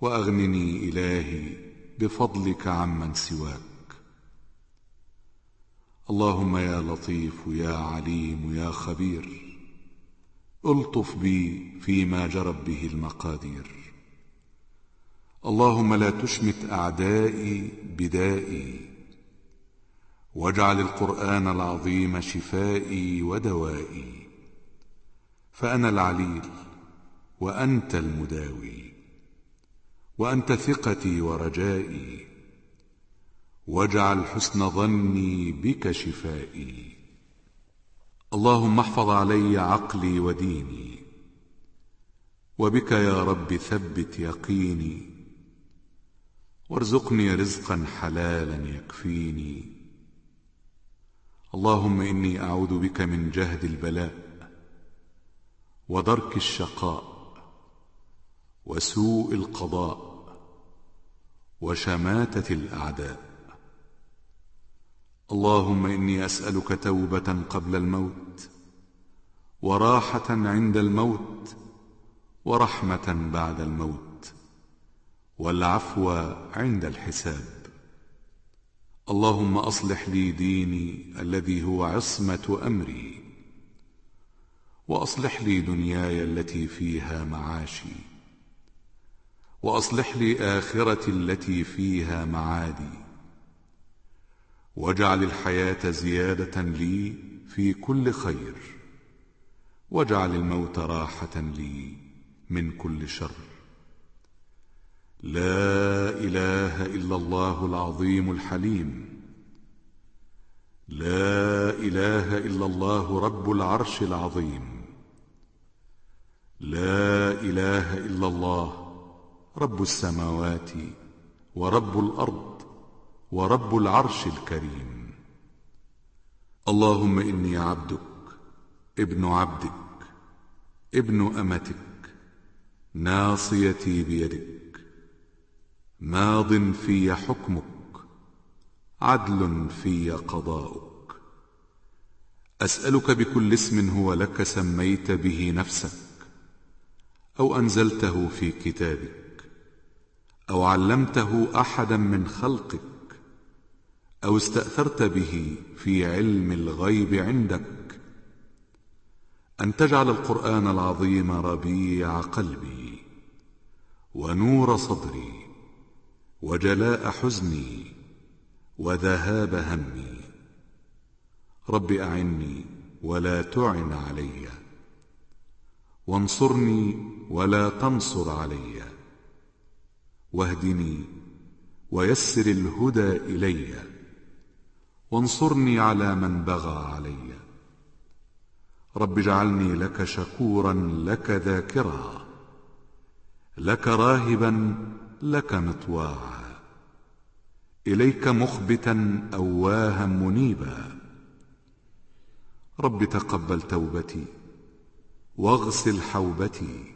وأغنني إلهي بفضلك عمن سواك. اللهم يا لطيف يا عليم يا خبير ألطف بي فيما جرت به المقادير. اللهم لا تشمت أعدائي بدائي واجعل القرآن العظيم شفائي ودوائي فأنا العليل وأنت المداوي. وأنت ثقتي ورجائي. واجعل حسن ظني بك شفائي. اللهم احفظ علي عقلي وديني. وبك يا رب ثبت يقيني. وارزقني رزقا حلالا يكفيني. اللهم إني أعوذ بك من جهد البلاء ودرك الشقاء وسوء القضاء. وشماتة الأعداء. اللهم إني أسألك توبة قبل الموت وراحة عند الموت ورحمة بعد الموت والعفو عند الحساب. اللهم أصلح لي ديني الذي هو عصمة أمري وأصلح لي دنياي التي فيها معاشي. وأصلح لي آخرتي التي فيها معادي. واجعل الحياة زيادة لي في كل خير. واجعل الموت راحة لي من كل شر. لا إله إلا الله العظيم الحليم. لا إله إلا الله رب العرش العظيم. لا إله إلا الله رب السماوات ورب الأرض ورب العرش الكريم. اللهم إني عبدك ابن عبدك ابن أمتك ناصيتي بيدك ماض في حكمك عدل في قضاؤك. أسألك بكل اسم هو لك سميت به نفسك أو أنزلته في كتابك. أو علمته أحدا من خلقك أو استأثرت به في علم الغيب عندك. أن تجعل القرآن العظيم ربيع قلبي ونور صدري وجلاء حزني وذهاب همي. رب أعني ولا تعن علي وانصرني ولا تنصر علي. واهدني ويسر الهدى اليّ وانصرني على من بغى علي رب اجعلني لك شكورا لك ذاكرا لك راهبا لك مطواعا إليك مخبتا أواها منيبا رب تقبل توبتي واغسل حوبتي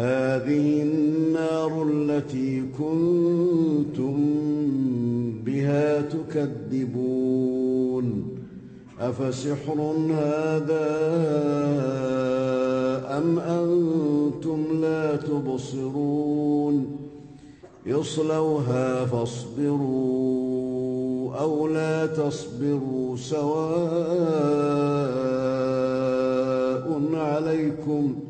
هذه النار التي كنتم بها تكذبون. أفسحر هذا أم أنتم لا تبصرون؟ اصلوها فاصبروا أو لا تصبروا سواء عليكم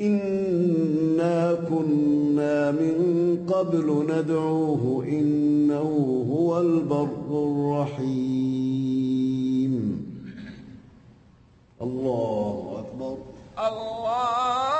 إنا كنا من قبل ندعوه إنه هو البر الرحيم. الله أكبر. الله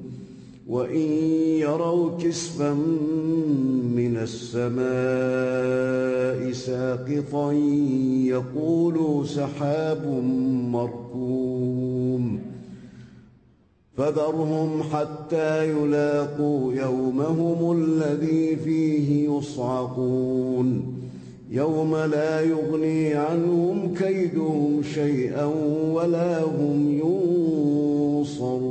وإن يروا كسفا من السماء ساقطا يقولوا سحاب مركوم فذرهم حتى يلاقوا يومهم الذي فيه يصعقون. يوم لا يغني عنهم كيدهم شيئا ولا هم ينصرون.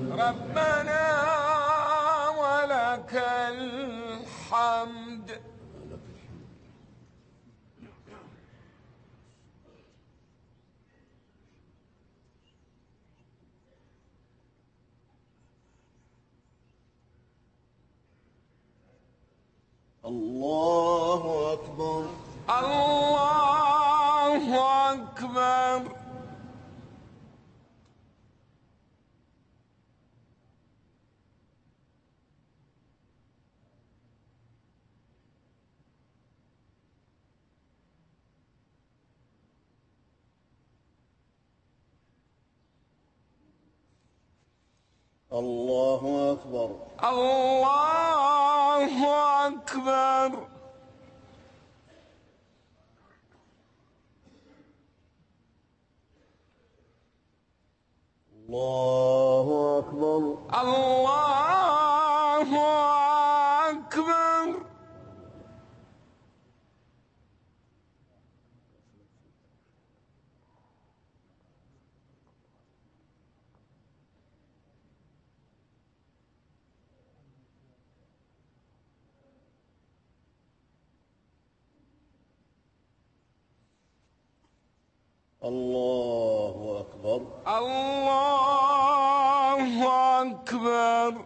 ربنا ولك الحمد. الله اكبر الله أكبر الله اكبر الله أكبر. الله أكبر. الله أكبر الله أكبر. الله أكبر.